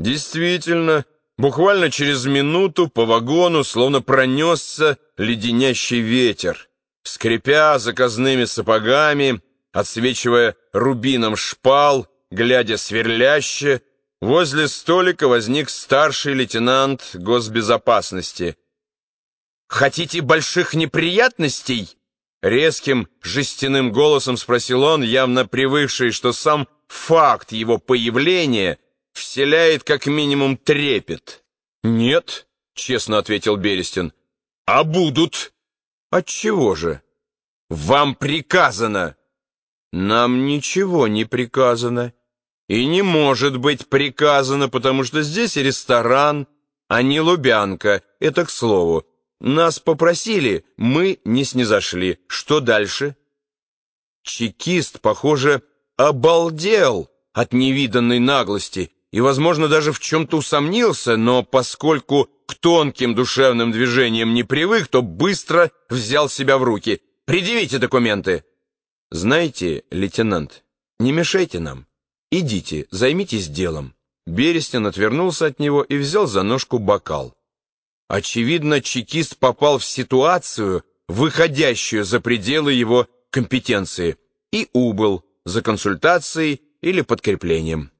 Действительно, буквально через минуту по вагону словно пронесся леденящий ветер. Скрипя заказными сапогами, отсвечивая рубином шпал, глядя сверляще, возле столика возник старший лейтенант госбезопасности. «Хотите больших неприятностей?» Резким жестяным голосом спросил он, явно привыкший, что сам факт его появления вселяет как минимум трепет. «Нет», — честно ответил Берестин. «А будут?» «Отчего же?» «Вам приказано!» «Нам ничего не приказано. И не может быть приказано, потому что здесь ресторан, а не Лубянка. Это к слову. Нас попросили, мы не снизошли. Что дальше?» Чекист, похоже, обалдел от невиданной наглости и, возможно, даже в чем-то усомнился, но поскольку к тонким душевным движениям не привык, то быстро взял себя в руки. «Предъявите документы!» «Знаете, лейтенант, не мешайте нам. Идите, займитесь делом». Берестин отвернулся от него и взял за ножку бокал. Очевидно, чекист попал в ситуацию, выходящую за пределы его компетенции, и убыл за консультацией или подкреплением.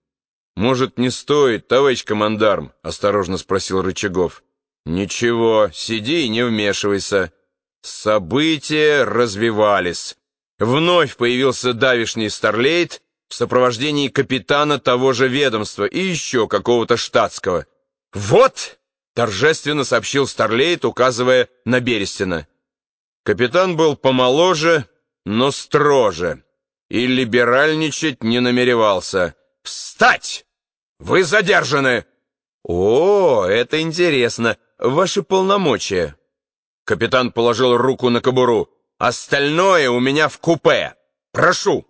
«Может, не стоит, товарищ командарм?» — осторожно спросил Рычагов. «Ничего, сиди и не вмешивайся». События развивались. Вновь появился давишний старлейт в сопровождении капитана того же ведомства и еще какого-то штатского. «Вот!» — торжественно сообщил старлейт, указывая на Берестина. Капитан был помоложе, но строже, и либеральничать не намеревался. «Встать! Вы задержаны!» «О, это интересно. Ваши полномочия». Капитан положил руку на кобуру. «Остальное у меня в купе. Прошу!»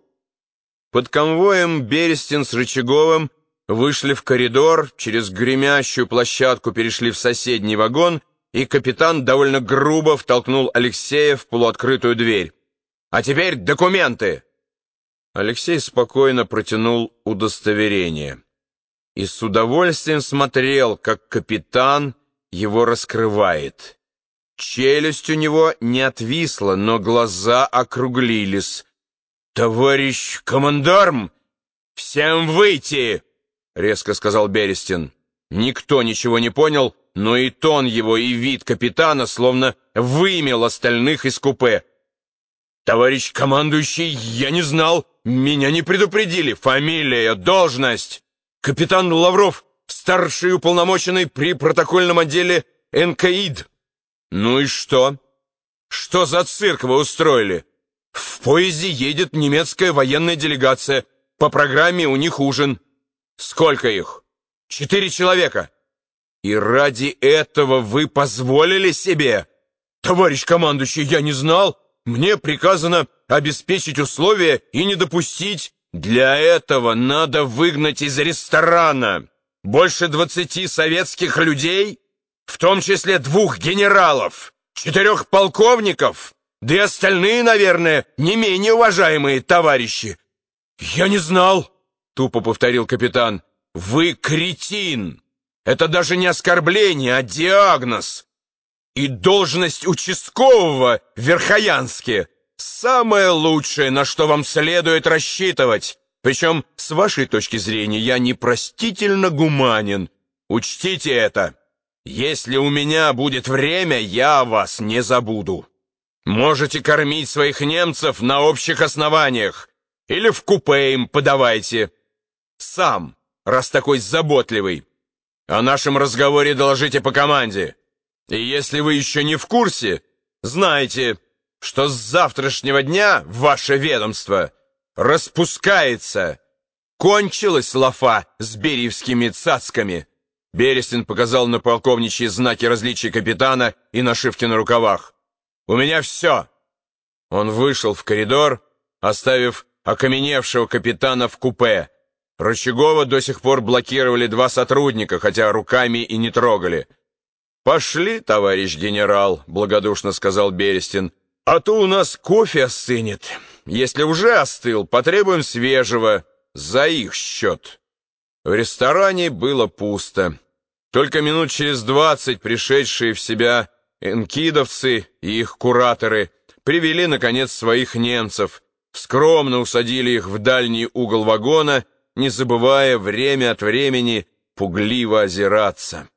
Под конвоем Берестин с Рычаговым вышли в коридор, через гремящую площадку перешли в соседний вагон, и капитан довольно грубо втолкнул Алексея в полуоткрытую дверь. «А теперь документы!» Алексей спокойно протянул удостоверение и с удовольствием смотрел, как капитан его раскрывает. Челюсть у него не отвисла, но глаза округлились. «Товарищ командарм, всем выйти!» — резко сказал Берестин. Никто ничего не понял, но и тон его, и вид капитана словно вымел остальных из купе. «Товарищ командующий, я не знал, меня не предупредили. Фамилия, должность!» «Капитан Лавров, старший уполномоченный при протокольном отделе НКИД». «Ну и что? Что за цирк вы устроили? В поезде едет немецкая военная делегация. По программе у них ужин. Сколько их? Четыре человека. И ради этого вы позволили себе? Товарищ командующий, я не знал. Мне приказано обеспечить условия и не допустить. Для этого надо выгнать из ресторана больше двадцати советских людей в том числе двух генералов, четырех полковников, да и остальные, наверное, не менее уважаемые товарищи. Я не знал, тупо повторил капитан. Вы кретин. Это даже не оскорбление, а диагноз. И должность участкового в Верхоянске самое лучшее, на что вам следует рассчитывать. Причем, с вашей точки зрения, я непростительно гуманен. Учтите это. Если у меня будет время, я вас не забуду. Можете кормить своих немцев на общих основаниях. Или в купе им подавайте. Сам, раз такой заботливый. О нашем разговоре доложите по команде. И если вы еще не в курсе, знайте, что с завтрашнего дня ваше ведомство распускается. Кончилась лафа с бериевскими цацками. Берестин показал на полковничьи знаки различия капитана и нашивки на рукавах. «У меня все!» Он вышел в коридор, оставив окаменевшего капитана в купе. Рычагова до сих пор блокировали два сотрудника, хотя руками и не трогали. «Пошли, товарищ генерал», — благодушно сказал Берестин. «А то у нас кофе остынет. Если уже остыл, потребуем свежего, за их счет». В ресторане было пусто. Только минут через двадцать пришедшие в себя энкидовцы и их кураторы привели, наконец, своих немцев, скромно усадили их в дальний угол вагона, не забывая время от времени пугливо озираться.